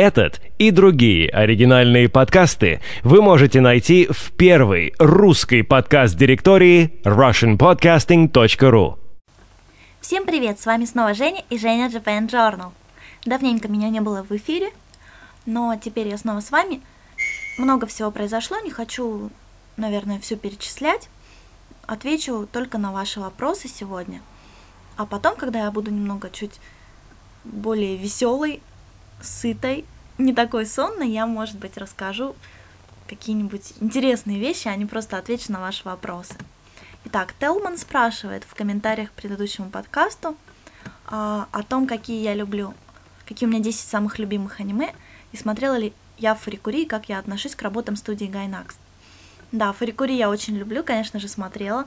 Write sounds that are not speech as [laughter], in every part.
Этот и другие оригинальные подкасты вы можете найти в первой русской подкаст-директории russianpodcasting.ru. Всем привет, с вами снова Женя и Женя Japan Journal. Давненько меня не было в эфире, но теперь я снова с вами. Много всего произошло, не хочу, наверное, все перечислять. Отвечу только на ваши вопросы сегодня. А потом, когда я буду немного чуть более веселой, сытой, не такой сонной, я, может быть, расскажу какие-нибудь интересные вещи, а не просто отвечу на ваши вопросы. Итак, Телман спрашивает в комментариях к предыдущему подкасту а, о том, какие я люблю, какие у меня 10 самых любимых аниме, и смотрела ли я Фурикури, и как я отношусь к работам студии Гайнакс. Да, Фурикури я очень люблю, конечно же, смотрела.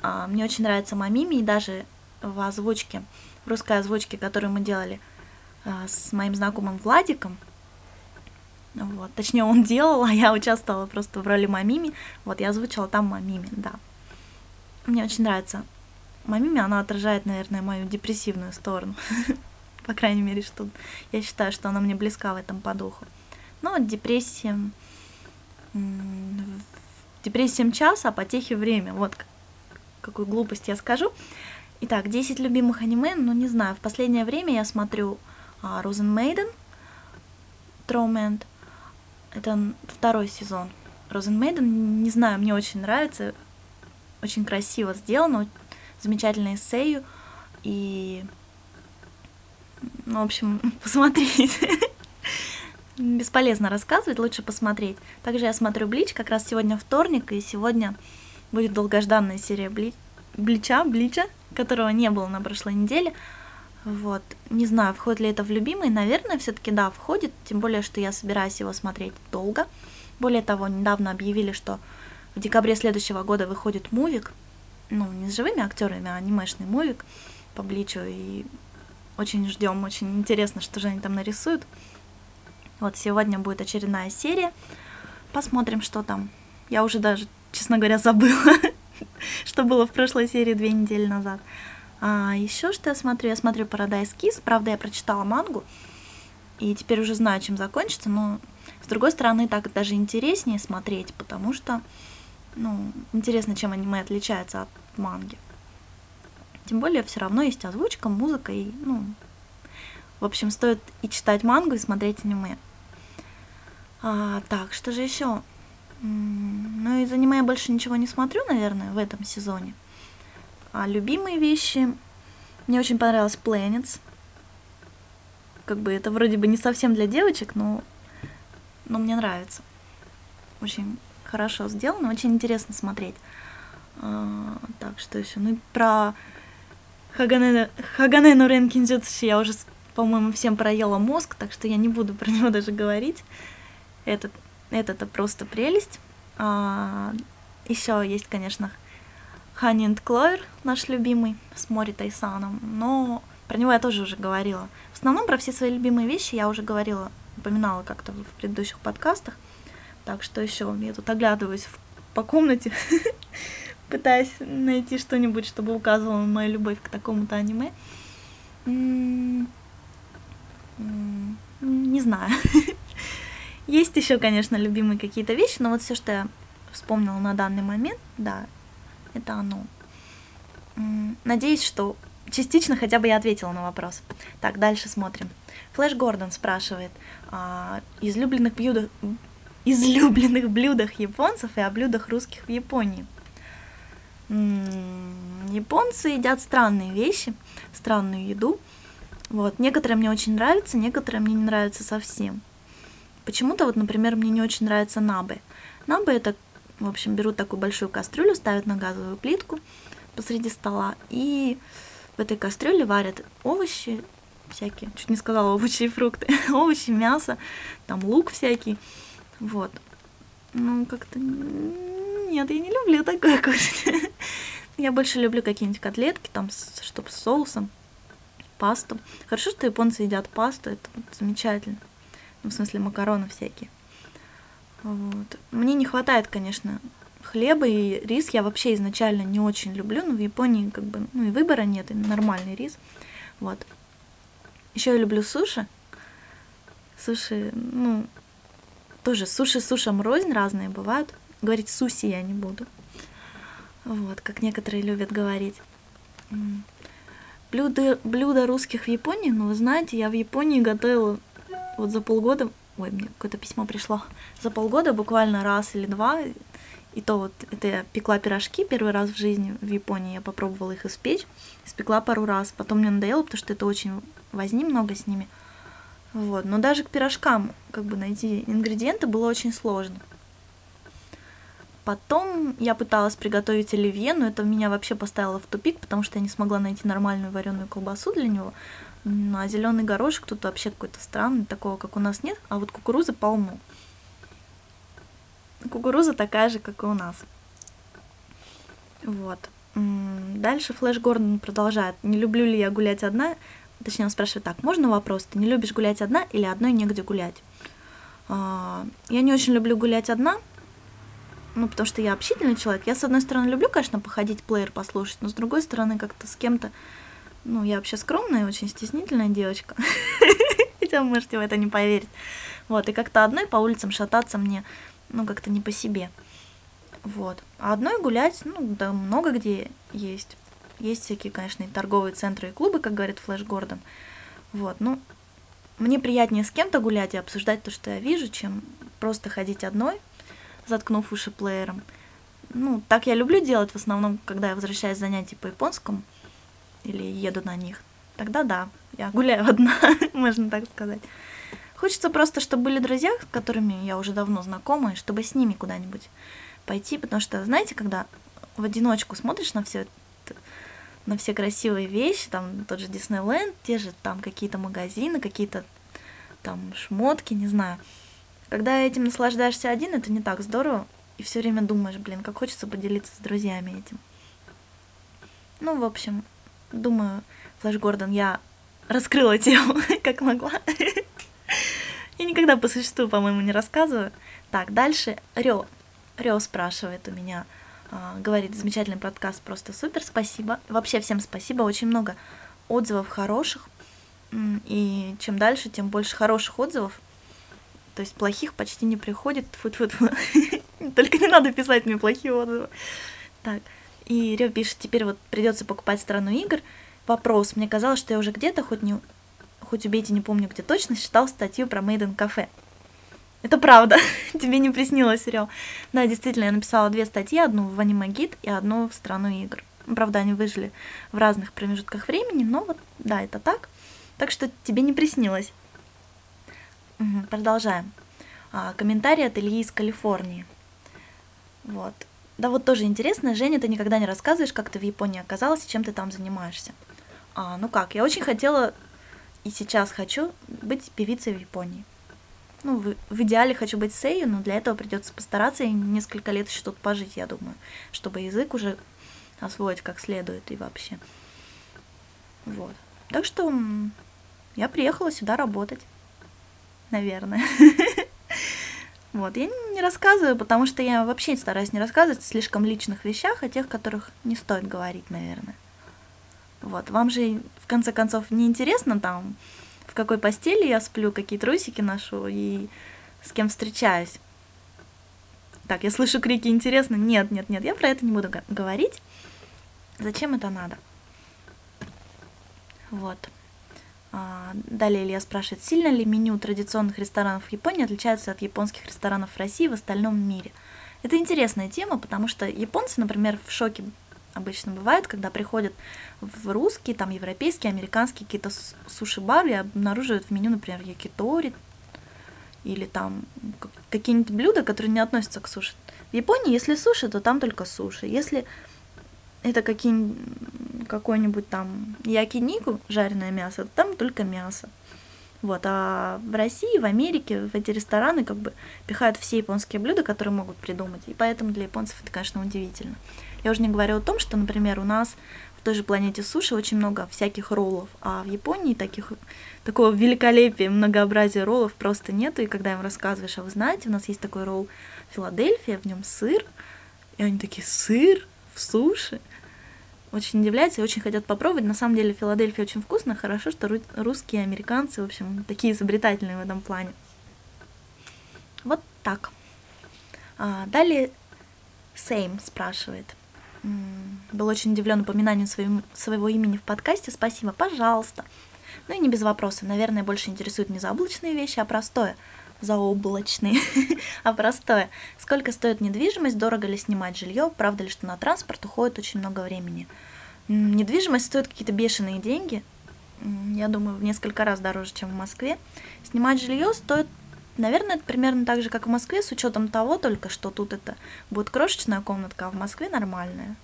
А, мне очень нравится Мамими, и даже в озвучке, в русской озвучке, которую мы делали – с моим знакомым Владиком. Вот. Точнее, он делал, а я участвовала просто в роли Мамими. Вот, я озвучила там Мамими, да. Мне очень нравится Мамими, она отражает, наверное, мою депрессивную сторону. [laughs] По крайней мере, что я считаю, что она мне близка в этом по духу. Но депрессия... Депрессия час, а потехи время. Вот какую глупость я скажу. Итак, 10 любимых аниме, ну не знаю, в последнее время я смотрю Розен Мейден, Троуменд. Это второй сезон. Розен Мейден, не знаю, мне очень нравится. Очень красиво сделано, замечательный эссею. И, ну, в общем, [laughs] посмотреть. Бесполезно рассказывать, лучше посмотреть. Также я смотрю Блич, как раз сегодня вторник, и сегодня будет долгожданная серия Бли... Блича, Блича, которого не было на прошлой неделе. Вот. Не знаю, входит ли это в любимый. Наверное, все-таки да, входит. Тем более, что я собираюсь его смотреть долго. Более того, недавно объявили, что в декабре следующего года выходит мувик. Ну, не с живыми актерами, а анимешный мувик по Бличу. И очень ждем, очень интересно, что же они там нарисуют. Вот сегодня будет очередная серия. Посмотрим, что там. Я уже даже, честно говоря, забыла, [laughs] что было в прошлой серии две недели назад. А еще что я смотрю? Я смотрю Paradise Kiss. Правда, я прочитала мангу. И теперь уже знаю, чем закончится. Но, с другой стороны, так даже интереснее смотреть, потому что, ну, интересно, чем аниме отличается от манги. Тем более, все равно есть озвучка, музыка и, ну, в общем, стоит и читать мангу, и смотреть аниме. А, так, что же еще? Ну, из аниме я больше ничего не смотрю, наверное, в этом сезоне. А любимые вещи... Мне очень понравилось Planets. Как бы это вроде бы не совсем для девочек, но, но мне нравится. Очень хорошо сделано, очень интересно смотреть. А, так, что еще? Ну, про Хагане, Хагане Нурен Кинзюцуши я уже, по-моему, всем проела мозг, так что я не буду [laughs] про него даже говорить. Этот, это просто прелесть. А, еще есть, конечно, And Clover, наш любимый, с Мори Тайсаном, но про него я тоже уже говорила. В основном про все свои любимые вещи я уже говорила, упоминала как-то в предыдущих подкастах. Так что еще я тут оглядываюсь по комнате, [laughs] пытаясь найти что-нибудь, чтобы указывало мою любовь к такому-то аниме. Не знаю. [laughs] Есть еще, конечно, любимые какие-то вещи, но вот все, что я вспомнила на данный момент, да, это оно. Надеюсь, что частично хотя бы я ответила на вопрос. Так, дальше смотрим. Флэш Гордон спрашивает а, излюбленных блюдах, излюбленных блюдах японцев и о блюдах русских в Японии. Японцы едят странные вещи, странную еду. Вот. Некоторые мне очень нравятся, некоторые мне не нравятся совсем. Почему-то, вот, например, мне не очень нравится набе. Набе это в общем, берут такую большую кастрюлю, ставят на газовую плитку посреди стола, и в этой кастрюле варят овощи всякие, чуть не сказала овощи и фрукты, [laughs] овощи, мясо, там лук всякий, вот. Ну, как-то нет, я не люблю такое кушать. [laughs] Я больше люблю какие-нибудь котлетки, там, чтобы с соусом, пасту. Хорошо, что японцы едят пасту, это вот замечательно. Ну, в смысле, макароны всякие. Вот. Мне не хватает, конечно, хлеба и рис я вообще изначально не очень люблю, но в Японии как бы ну и выбора нет, и нормальный рис. Вот. Еще я люблю суши. Суши, ну, тоже суши с сушем рознь разные бывают. Говорить суси я не буду. Вот, как некоторые любят говорить. Блюда, блюда русских в Японии, ну, вы знаете, я в Японии готовила вот за полгода, ой, мне какое-то письмо пришло, за полгода буквально раз или два, и то вот это я пекла пирожки первый раз в жизни в Японии, я попробовала их испечь, испекла пару раз, потом мне надоело, потому что это очень возни много с ними. Вот, но даже к пирожкам как бы найти ингредиенты было очень сложно. Потом я пыталась приготовить оливье, но это меня вообще поставило в тупик, потому что я не смогла найти нормальную вареную колбасу для него. Ну, а зеленый горошек тут вообще какой-то странный, такого, как у нас нет, а вот кукурузы полно. Кукуруза такая же, как и у нас. Вот. Дальше Флэш Гордон продолжает. Не люблю ли я гулять одна? Точнее, он спрашивает так. Можно вопрос? Ты не любишь гулять одна или одной негде гулять? А, я не очень люблю гулять одна, ну, потому что я общительный человек. Я, с одной стороны, люблю, конечно, походить, плеер послушать, но с другой стороны, как-то с кем-то... Ну, я вообще скромная, очень стеснительная девочка. [laughs] Хотя вы можете в это не поверить. Вот, и как-то одной по улицам шататься мне, ну, как-то не по себе. Вот. А одной гулять, ну, да много где есть. Есть всякие, конечно, и торговые центры, и клубы, как говорит Флэш Гордон. Вот, ну, мне приятнее с кем-то гулять и обсуждать то, что я вижу, чем просто ходить одной, заткнув уши плеером. Ну, так я люблю делать в основном, когда я возвращаюсь с занятий по японскому или еду на них. Тогда да, я гуляю [laughs] одна, можно так сказать. Хочется просто, чтобы были друзья, с которыми я уже давно знакома, и чтобы с ними куда-нибудь пойти, потому что, знаете, когда в одиночку смотришь на все это, на все красивые вещи, там тот же Диснейленд, те же там какие-то магазины, какие-то там шмотки, не знаю, когда этим наслаждаешься один, это не так здорово, и все время думаешь, блин, как хочется поделиться с друзьями этим. Ну, в общем, думаю, Флэш Гордон, я раскрыла тему, [laughs] как могла. Я никогда по существу, по-моему, не рассказываю. Так, дальше Рё. Рё спрашивает у меня, а, говорит, замечательный подкаст, просто супер, спасибо. Вообще всем спасибо, очень много отзывов хороших. И чем дальше, тем больше хороших отзывов. То есть плохих почти не приходит. Фу -фу -фу. Только не надо писать мне плохие отзывы. Так. И Рё пишет, теперь вот придется покупать страну игр. Вопрос. Мне казалось, что я уже где-то, хоть не хоть убейте, не помню где точно, читал статью про in Cafe. Это правда, [laughs] тебе не приснилось, сериал. Да, действительно, я написала две статьи, одну в анимагид и одну в страну игр. Правда, они выжили в разных промежутках времени, но вот, да, это так. Так что тебе не приснилось. Угу, продолжаем. А, комментарий от Ильи из Калифорнии. Вот. Да вот тоже интересно, Женя, ты никогда не рассказываешь, как ты в Японии оказалась и чем ты там занимаешься. А, ну как, я очень хотела и сейчас хочу быть певицей в Японии. Ну, в, в идеале хочу быть сею, но для этого придется постараться и несколько лет еще тут пожить, я думаю, чтобы язык уже освоить как следует и вообще. Вот. Так что я приехала сюда работать наверное. [laughs] Вот, я не рассказываю, потому что я вообще стараюсь не рассказывать о слишком личных вещах, о тех, которых не стоит говорить, наверное. Вот, вам же, в конце концов, не интересно там, в какой постели я сплю, какие трусики ношу и с кем встречаюсь. Так, я слышу крики «интересно». Нет, нет, нет, я про это не буду говорить. Зачем это надо? Вот. А, далее Илья спрашивает, сильно ли меню традиционных ресторанов в Японии отличается от японских ресторанов в России в остальном мире? Это интересная тема, потому что японцы, например, в шоке обычно бывают, когда приходят в русские, там, европейские, американские какие-то суши-бары и обнаруживают в меню, например, якитори или там какие-нибудь блюда, которые не относятся к суши. В Японии, если суши, то там только суши. Если это какие какой-нибудь там якинику, жареное мясо, там только мясо. Вот, а в России, в Америке, в эти рестораны как бы пихают все японские блюда, которые могут придумать. И поэтому для японцев это, конечно, удивительно. Я уже не говорю о том, что, например, у нас в той же планете суши очень много всяких роллов, а в Японии таких, такого великолепия, многообразия роллов просто нету. И когда им рассказываешь, а вы знаете, у нас есть такой ролл Филадельфия, в нем сыр, и они такие, сыр в суши? Очень удивляются и очень хотят попробовать. На самом деле Филадельфия очень вкусно, хорошо, что русские, американцы, в общем, такие изобретательные в этом плане. Вот так. А, далее Сейм спрашивает. Был очень удивлен упоминанию своим, своего имени в подкасте. Спасибо, пожалуйста. Ну и не без вопроса. Наверное, больше интересуют не заоблачные вещи, а простое. Заоблачные, [laughs] а простое. Сколько стоит недвижимость, дорого ли снимать жилье, правда ли, что на транспорт уходит очень много времени. Недвижимость стоит какие-то бешеные деньги. Я думаю, в несколько раз дороже, чем в Москве. Снимать жилье стоит Наверное, это примерно так же, как в Москве, с учетом того только, что тут это будет крошечная комнатка, а в Москве нормальная.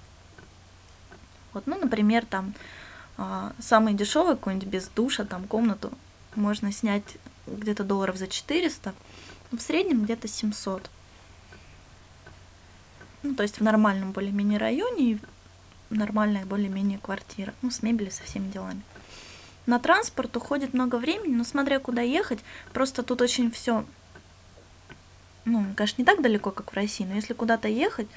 Вот, ну, например, там а, самый дешевый какой-нибудь без душа, там комнату можно снять где-то долларов за 400, ну, в среднем где-то 700. Ну, то есть в нормальном более-менее районе и нормальная более-менее квартира, ну, с мебелью, со всеми делами. На транспорт уходит много времени, но смотря куда ехать, просто тут очень все, ну, конечно, не так далеко, как в России, но если куда-то ехать,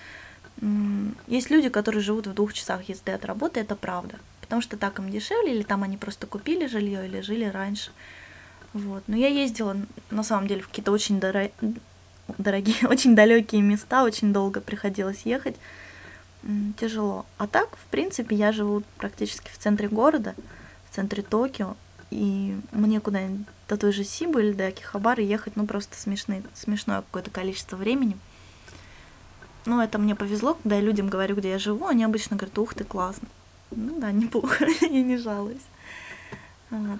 есть люди, которые живут в двух часах езды от работы, это правда. Потому что так им дешевле, или там они просто купили жилье, или жили раньше. Вот. Но я ездила, на самом деле, в какие-то очень доро... дорогие, [laughs] очень далекие места, очень долго приходилось ехать. Тяжело. А так, в принципе, я живу практически в центре города в центре Токио, и мне куда-нибудь до той же Сибы или до Акихабары ехать, ну, просто смешные, смешное какое-то количество времени. Ну, это мне повезло, когда я людям говорю, где я живу, они обычно говорят, ух ты, классно. Ну да, [laughs] неплохо, я не жалуюсь. Вот.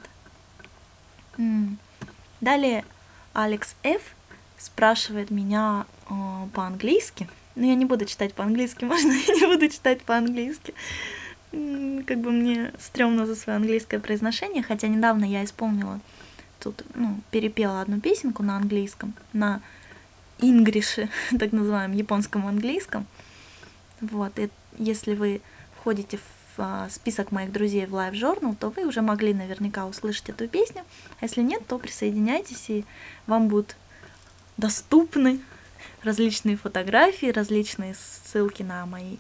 Далее Алекс Ф. спрашивает меня э, по-английски. Но я не буду читать по-английски, [laughs] можно я не буду читать по-английски как бы мне стрёмно за свое английское произношение, хотя недавно я исполнила тут, ну, перепела одну песенку на английском, на ингрише, [laughs] так называемом японском английском. Вот, и если вы входите в список моих друзей в Live Journal, то вы уже могли наверняка услышать эту песню. А если нет, то присоединяйтесь, и вам будут доступны различные фотографии, различные ссылки на мои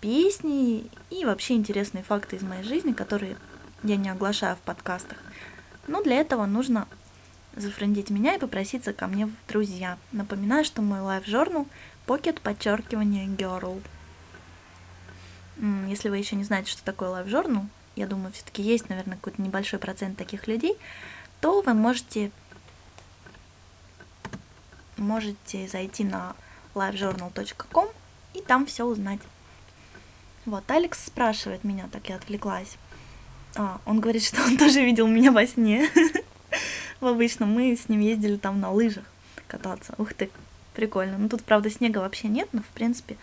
песни и вообще интересные факты из моей жизни, которые я не оглашаю в подкастах. Но для этого нужно зафрендить меня и попроситься ко мне в друзья. Напоминаю, что мой LiveJournal Pocket подчеркивание Girl. Если вы еще не знаете, что такое LiveJournal, я думаю, все-таки есть, наверное, какой-то небольшой процент таких людей, то вы можете можете зайти на livejournal.com и там все узнать. Вот, Алекс спрашивает меня, так я отвлеклась. А, он говорит, что он [laughs] тоже видел меня во сне. [laughs] В обычном мы с ним ездили там на лыжах кататься. Ух ты, прикольно. Ну тут, правда, снега вообще нет, но, в принципе,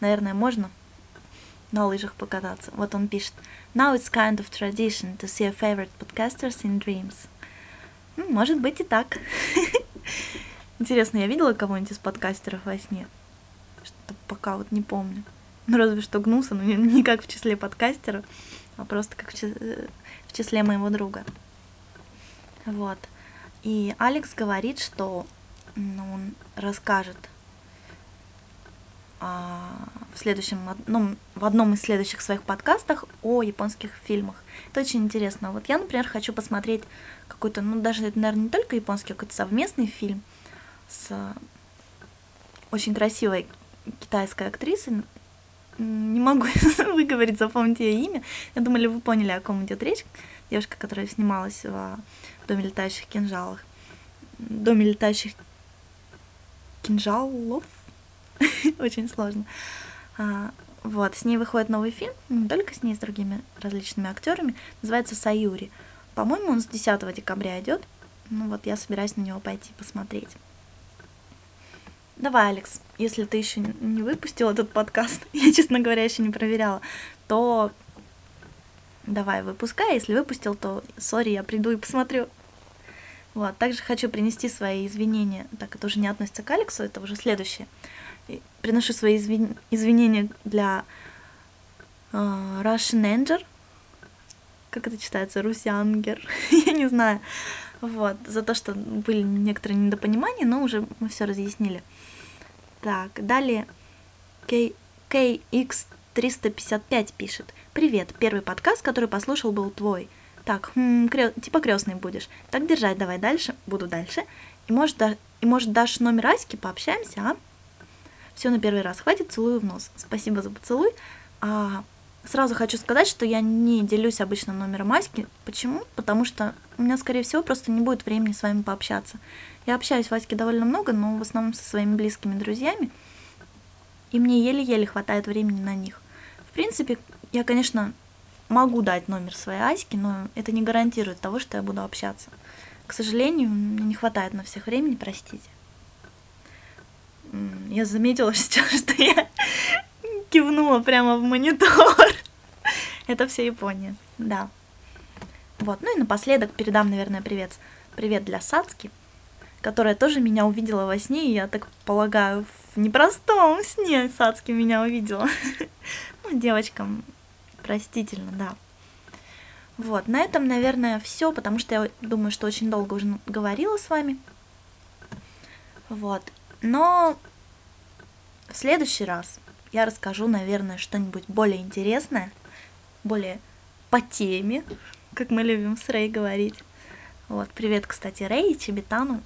наверное, можно на лыжах покататься. Вот он пишет. Now it's kind of tradition to see a favorite podcasters in dreams. Ну, может быть и так. [laughs] Интересно, я видела кого-нибудь из подкастеров во сне? Что-то пока вот не помню. Ну, разве что гнулся, но [laughs] не как в числе подкастера, а просто как в числе моего друга. Вот. И Алекс говорит, что ну, он расскажет в следующем, ну, в одном из следующих своих подкастах о японских фильмах. Это очень интересно. Вот я, например, хочу посмотреть какой-то, ну, даже это, наверное, не только японский, а какой-то совместный фильм с очень красивой китайской актрисой, не могу [laughs] выговорить, запомнить ее имя. Я думаю, вы поняли, о ком идет речь. Девушка, которая снималась в Доме летающих кинжалов. Доме летающих кинжалов. [laughs] Очень сложно. А, вот, с ней выходит новый фильм, не только с ней, с другими различными актерами. Называется Саюри. По-моему, он с 10 декабря идет. Ну вот, я собираюсь на него пойти посмотреть. Давай, Алекс, если ты еще не выпустил этот подкаст, [laughs] я, честно говоря, еще не проверяла, то давай, выпускай. Если выпустил, то, сори, я приду и посмотрю. Вот, также хочу принести свои извинения. Так, это уже не относится к Алексу, это уже следующее. Приношу свои извин... извинения для uh, Russian Anger. Как это читается? Русянгер. [laughs] я не знаю. Вот, за то, что были некоторые недопонимания, но уже мы все разъяснили. Так, далее K, KX 355 пишет. Привет, первый подкаст, который послушал, был твой. Так, хм, крё... типа крестный будешь. Так держать, давай дальше, буду дальше. И может, да... и может дашь номер Аськи, пообщаемся, а? Все на первый раз, хватит, целую в нос. Спасибо за поцелуй. А, сразу хочу сказать, что я не делюсь обычно номером Аськи. Почему? Потому что у меня, скорее всего, просто не будет времени с вами пообщаться. Я общаюсь в Аське довольно много, но в основном со своими близкими друзьями. И мне еле-еле хватает времени на них. В принципе, я, конечно, могу дать номер своей Аськи, но это не гарантирует того, что я буду общаться. К сожалению, мне не хватает на всех времени, простите. Я заметила [laughs] сейчас, что я кивнула прямо в монитор. Это все Япония, да. Вот, ну и напоследок передам, наверное, привет. Привет для Сацки, которая тоже меня увидела во сне, и я так полагаю, в непростом сне Сацки меня увидела. [laughs] Ну, девочкам простительно, да. Вот, на этом, наверное, все, потому что я думаю, что очень долго уже говорила с вами. Вот, но в следующий раз я расскажу, наверное, что-нибудь более интересное, более по теме, как мы любим с Рэй говорить. Вот, привет, кстати, Рэй и Чебетану.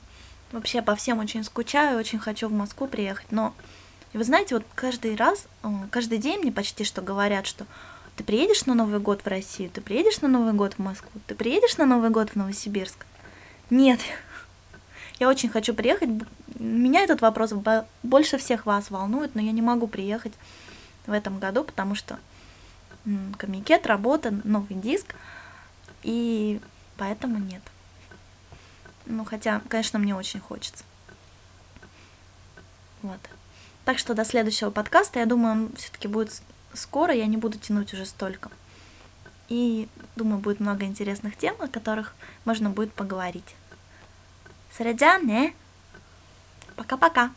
Вообще по всем очень скучаю, очень хочу в Москву приехать, но и вы знаете, вот каждый раз, э, каждый день мне почти что говорят, что ты приедешь на Новый год в Россию, ты приедешь на Новый год в Москву, ты приедешь на Новый год в Новосибирск. Нет, я очень хочу приехать. Меня этот вопрос больше всех вас волнует, но я не могу приехать в этом году, потому что комикет, работа, новый диск, и поэтому нет. Ну, хотя, конечно, мне очень хочется. Вот. Так что до следующего подкаста, я думаю, он все-таки будет скоро, я не буду тянуть уже столько. И думаю, будет много интересных тем, о которых можно будет поговорить. それじゃあね。パカパカ。